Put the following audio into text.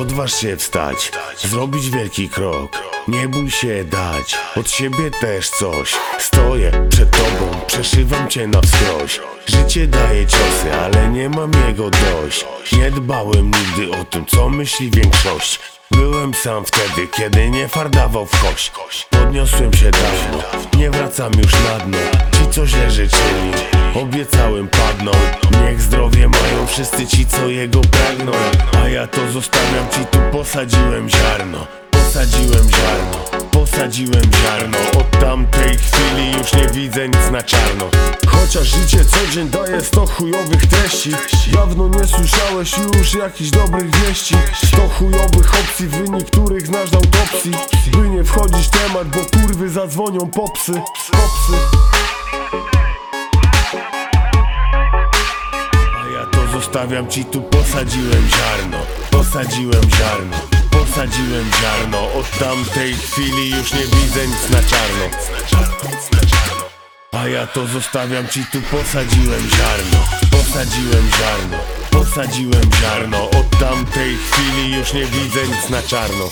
Odważ się wstać, zrobić wielki krok. Nie bój się dać, od siebie też coś. Stoję przed tobą, przeszywam cię na wskroś. Życie daje ciosy, ale nie mam jego dość. Nie dbałem nigdy o tym, co myśli większość. Byłem sam wtedy, kiedy nie fardawał w kość. Podniosłem się dawno, nie wracam już na dno Ci co źle życzyli, obiecałem padną. Niech zdrowie mają wszyscy ci co jego pragną. A ja to zostawiam ci tu posadziłem ziarno. Posadziłem ziarno, posadziłem ziarno. Od tamtej chwili już nie widzę nic na czarno. Chociaż życie co dzień daje sto chujowych treści. Dawno nie słyszałeś już jakichś dobrych wieści. Sto chujowych opcji, wynik których znasz z autopsji. By nie wchodzić temat, bo kurwy zadzwonią popsy. Popsy zostawiam ci tu posadziłem ziarno Posadziłem ziarno Posadziłem ziarno. Od tamtej chwili już nie widzę nic na czarno. A ja to zostawiam ci tu posadziłem ziarno Posadziłem ziarno Posadziłem ziarno. Od tamtej chwili już nie widzę nic na czarno